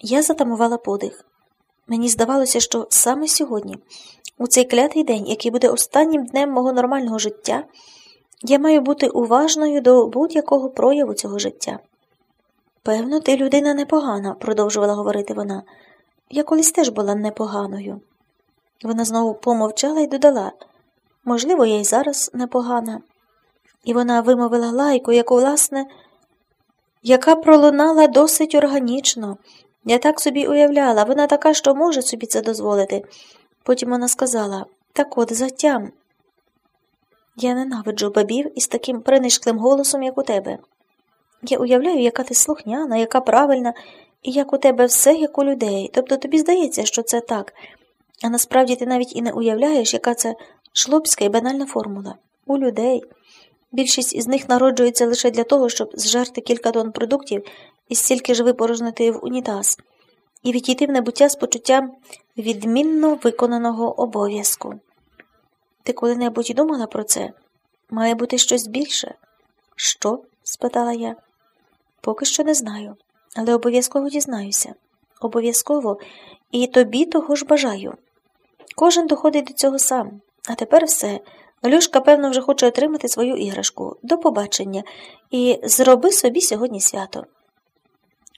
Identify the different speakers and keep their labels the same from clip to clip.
Speaker 1: Я затамувала подих. Мені здавалося, що саме сьогодні, у цей клятий день, який буде останнім днем мого нормального життя, я маю бути уважною до будь-якого прояву цього життя. Певно, ти людина непогана, продовжувала говорити вона. Я колись теж була непоганою. Вона знову помовчала і додала можливо, я й зараз непогана. І вона вимовила лайку, яку, власне, яка пролунала досить органічно. Я так собі уявляла, вона така, що може собі це дозволити. Потім вона сказала так от затям. Я ненавиджу бабів із таким принишклим голосом, як у тебе. Я уявляю, яка ти слухняна, яка правильна, і як у тебе все, як у людей. Тобто тобі здається, що це так, а насправді ти навіть і не уявляєш, яка це шлопська і банальна формула. У людей. Більшість із них народжується лише для того, щоб зжерти кілька тонн продуктів і стільки ж випорожнити в унітаз, і відійти в небуття з почуттям відмінно виконаного обов'язку. Ти коли-небудь думала про це? Має бути щось більше? Що? спитала я. Поки що не знаю, але обов'язково дізнаюся. Обов'язково і тобі того ж бажаю. Кожен доходить до цього сам, а тепер все. Люшка, певно, вже хоче отримати свою іграшку. До побачення і зроби собі сьогодні свято.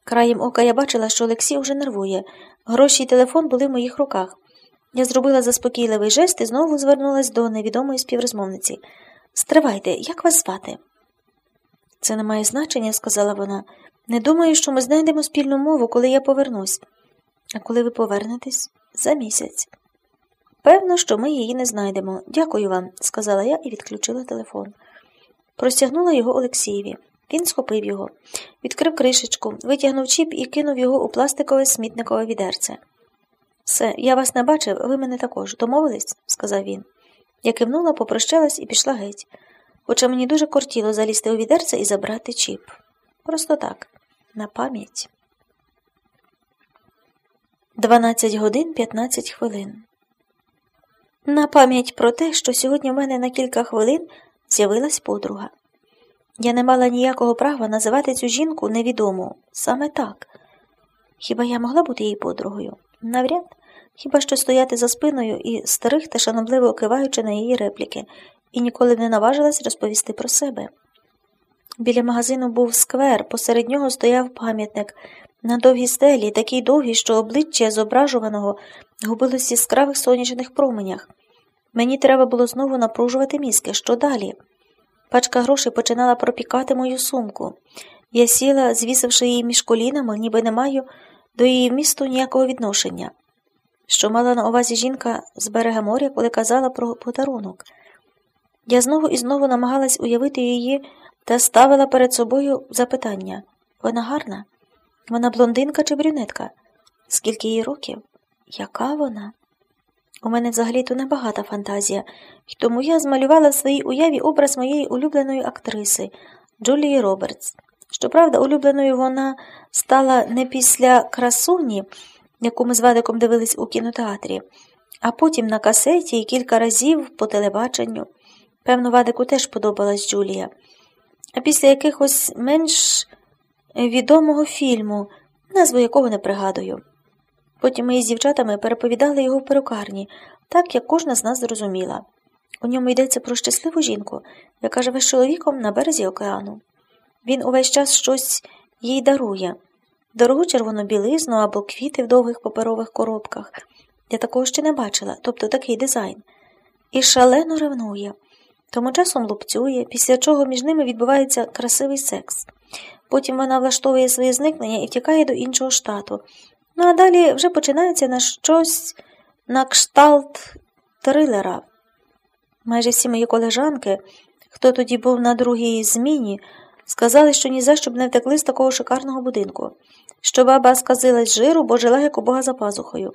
Speaker 1: Краєм ока я бачила, що Олексій уже нервує. Гроші й телефон були в моїх руках. Я зробила заспокійливий жест і знову звернулась до невідомої співрозмовниці. Стривайте, як вас звати? Це не має значення, сказала вона. Не думаю, що ми знайдемо спільну мову, коли я повернусь. А коли ви повернетесь? За місяць. Певно, що ми її не знайдемо. Дякую вам, сказала я і відключила телефон. Простягнула його Олексієві. Він схопив його, відкрив кришечку, витягнув чіп і кинув його у пластикове смітникове відерце. Все, я вас не бачив, ви мене також. Домовились? сказав він. Я кивнула, попрощалась і пішла геть. Хоча мені дуже кортіло залізти у відерце і забрати чіп. Просто так, на пам'ять. 12 годин 15 хвилин. На пам'ять про те, що сьогодні в мене на кілька хвилин з'явилась подруга. Я не мала ніякого права називати цю жінку невідому, саме так. Хіба я могла бути її подругою? Навряд, хіба що стояти за спиною і старих та шанобливо киваючи на її репліки, і ніколи не наважилась розповісти про себе. Біля магазину був сквер, посеред нього стояв пам'ятник на довгій стелі, такий довгий, що обличчя зображуваного губилось в яскравих сонячних променях. Мені треба було знову напружувати мізки. Що далі? Пачка грошей починала пропікати мою сумку. Я сіла, звісивши її між колінами, ніби не маю до її вмісту ніякого відношення. Що мала на увазі жінка з берега моря, коли казала про подарунок. Я знову і знову намагалась уявити її та ставила перед собою запитання вона гарна? Вона блондинка чи брюнетка? Скільки їй років? Яка вона? У мене взагалі-то небагата фантазія, і тому я змалювала в своїй уяві образ моєї улюбленої актриси Джулії Робертс. Щоправда, улюбленою вона стала не після красуні, яку ми з Вадиком дивились у кінотеатрі, а потім на касеті і кілька разів по телебаченню. Певно, Вадику теж подобалась Джулія. А після якихось менш відомого фільму, назву якого не пригадую. Потім ми із дівчатами переповідали його в перукарні, так як кожна з нас зрозуміла. У ньому йдеться про щасливу жінку, яка живе з чоловіком на березі океану. Він увесь час щось їй дарує дорогу червону білизну або квіти в довгих паперових коробках. Я такого ще не бачила, тобто такий дизайн. І шалено ревнує. Тому часом лупцює, після чого між ними відбувається красивий секс. Потім вона влаштовує своє зникнення і втікає до іншого штату. Ну а далі вже починається на щось на кшталт трилера. Майже всі мої колежанки, хто тоді був на другій зміні, сказали, що ні за що б не втекли з такого шикарного будинку, що баба сказилась жиру, бо жила як у Бога за пазухою.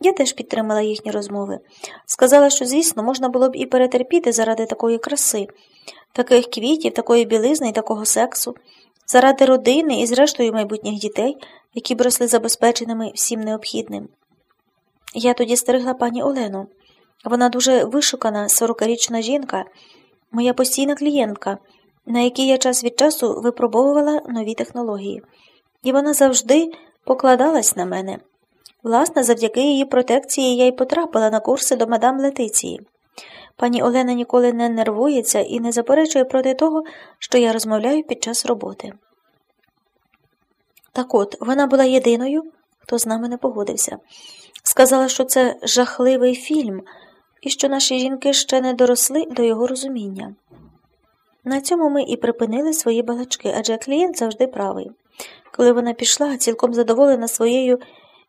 Speaker 1: Я теж підтримала їхні розмови. Сказала, що, звісно, можна було б і перетерпіти заради такої краси, таких квітів, такої білизни і такого сексу, заради родини і, зрештою, майбутніх дітей, які б росли забезпеченими всім необхідним. Я тоді стерегла пані Олену. Вона дуже вишукана, сорокарічна жінка, моя постійна клієнтка, на якій я час від часу випробовувала нові технології, і вона завжди покладалась на мене. Власне, завдяки її протекції я й потрапила на курси до мадам Летиції. Пані Олена ніколи не нервується і не заперечує проти того, що я розмовляю під час роботи. Так от, вона була єдиною, хто з нами не погодився. Сказала, що це жахливий фільм і що наші жінки ще не доросли до його розуміння. На цьому ми і припинили свої балачки, адже клієнт завжди правий. Коли вона пішла, цілком задоволена своєю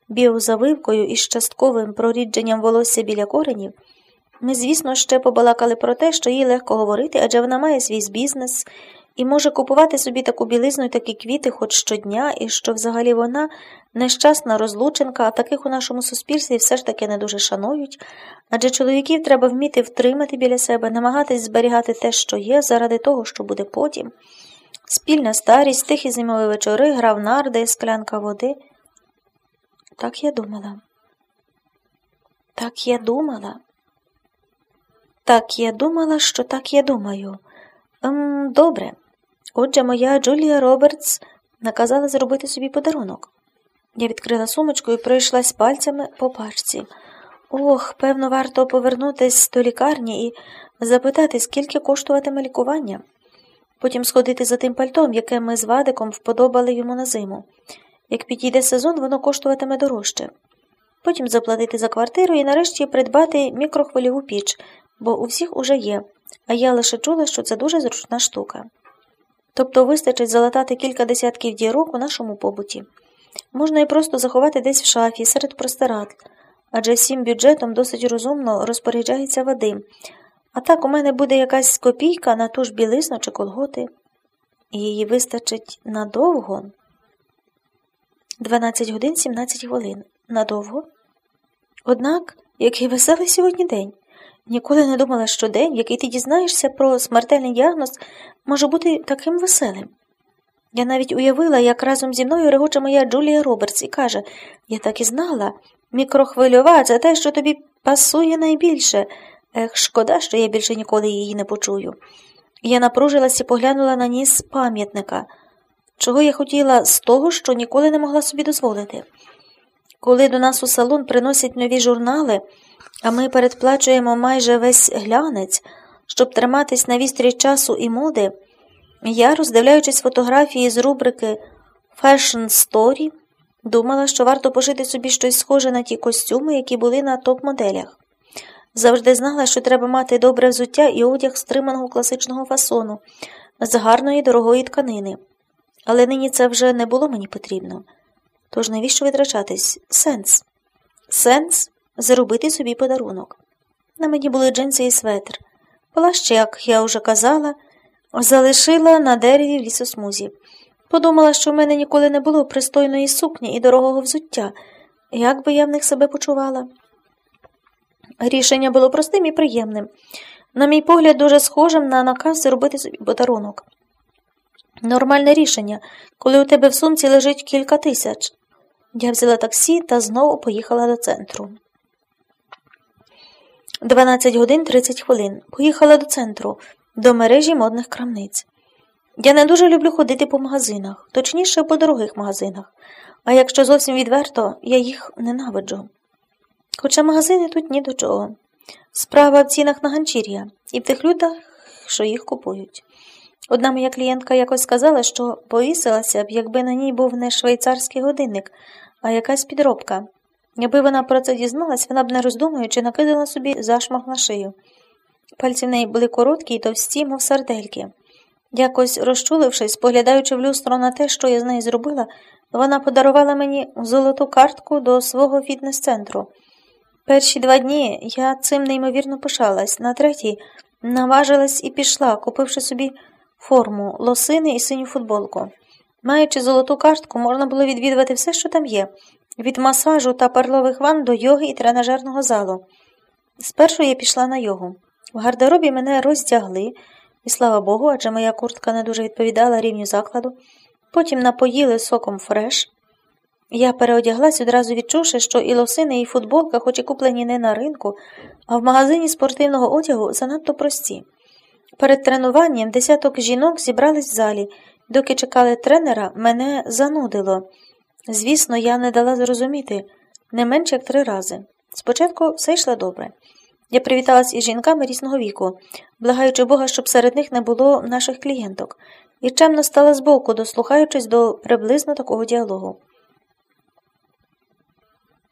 Speaker 1: біозавивкою і частковим прорідженням волосся біля коренів, ми, звісно, ще побалакали про те, що їй легко говорити, адже вона має свій бізнес і може купувати собі таку білизну і такі квіти хоч щодня, і що взагалі вона нещасна розлученка, а таких у нашому суспільстві все ж таки не дуже шанують, адже чоловіків треба вміти втримати біля себе, намагатись зберігати те, що є, заради того, що буде потім. Спільна старість, тихі зимові вечори, грав нарди, склянка води. Так я думала. Так я думала. Так я думала, що так я думаю. Ем, Добре. Отже, моя Джулія Робертс наказала зробити собі подарунок. Я відкрила сумочку і пройшлась пальцями по пачці. Ох, певно, варто повернутись до лікарні і запитати, скільки коштуватиме лікування. Потім сходити за тим пальтом, яке ми з Вадиком вподобали йому на зиму. Як підійде сезон, воно коштуватиме дорожче. Потім заплатити за квартиру і нарешті придбати мікрохвильову піч, бо у всіх уже є, а я лише чула, що це дуже зручна штука. Тобто вистачить залатати кілька десятків дірок у нашому побуті. Можна і просто заховати десь в шафі серед простирадл, адже всім бюджетом досить розумно розпоряджається Вадим. А так у мене буде якась копійка на ту ж білизну чи колготи. Її вистачить надовго. 12 годин 17 хвилин. Надовго. Однак, який веселий сьогодні день. Ніколи не думала, що день, в який ти дізнаєшся про смертельний діагноз, може бути таким веселим. Я навіть уявила, як разом зі мною регоче моя Джулія Робертс і каже Я так і знала, мікрохвильова це те, що тобі пасує найбільше. Ех, шкода, що я більше ніколи її не почую. Я напружилась і поглянула на ніс пам'ятника, чого я хотіла з того, що ніколи не могла собі дозволити. Коли до нас у салон приносять нові журнали, а ми передплачуємо майже весь глянець, щоб триматись на вістрі часу і моди, я, роздивляючись фотографії з рубрики Fashion Story, думала, що варто пошити собі щось схоже на ті костюми, які були на топ-моделях. Завжди знала, що треба мати добре взуття і одяг стриманого класичного фасону, з гарної дорогої тканини. Але нині це вже не було мені потрібно. Тож навіщо витрачатись? Сенс. Сенс заробити собі подарунок. На мені були джинси і светр. Плащ, як я вже казала, залишила на дереві в лісосмузі. Подумала, що в мене ніколи не було пристойної сукні і дорогого взуття. Як би я в них себе почувала? Рішення було простим і приємним. На мій погляд, дуже схожим на наказ зробити собі подарунок. Нормальне рішення, коли у тебе в сумці лежить кілька тисяч. Я взяла таксі та знову поїхала до центру. 12 годин 30 хвилин. Поїхала до центру, до мережі модних крамниць. Я не дуже люблю ходити по магазинах, точніше, по дорогих магазинах, а якщо зовсім відверто, я їх ненавиджу. Хоча магазини тут ні до чого. Справа в цінах на ганчір'я і в тих людях, що їх купують. Одна моя клієнтка якось сказала, що повісилася б, якби на ній був не швейцарський годинник, а якась підробка. Якби вона про це дізналась, вона б не роздумуючи накидала собі зашмах на шию. Пальці в неї були короткі й товсті, мов сардельки. Якось розчулившись, поглядаючи в люстро на те, що я з нею зробила, вона подарувала мені золоту картку до свого фітнес-центру. Перші два дні я цим неймовірно пишалась, на третій наважилась і пішла, купивши собі форму, лосини і синю футболку. Маючи золоту картку, можна було відвідувати все, що там є, від масажу та перлових ван до йоги і тренажерного залу. Спершу я пішла на йогу. В гардеробі мене роздягли, і слава Богу, адже моя куртка не дуже відповідала рівню закладу. Потім напоїли соком фреш. Я переодяглась, одразу відчувши, що і лосини, і футболка, хоч і куплені не на ринку, а в магазині спортивного одягу занадто прості. Перед тренуванням десяток жінок зібрались в залі. Доки чекали тренера, мене занудило. Звісно, я не дала зрозуміти не менше як три рази. Спочатку все йшло добре. Я привіталась із жінками різного віку, благаючи Бога, щоб серед них не було наших клієнток, і чемно стала збоку, дослухаючись до приблизно такого діалогу.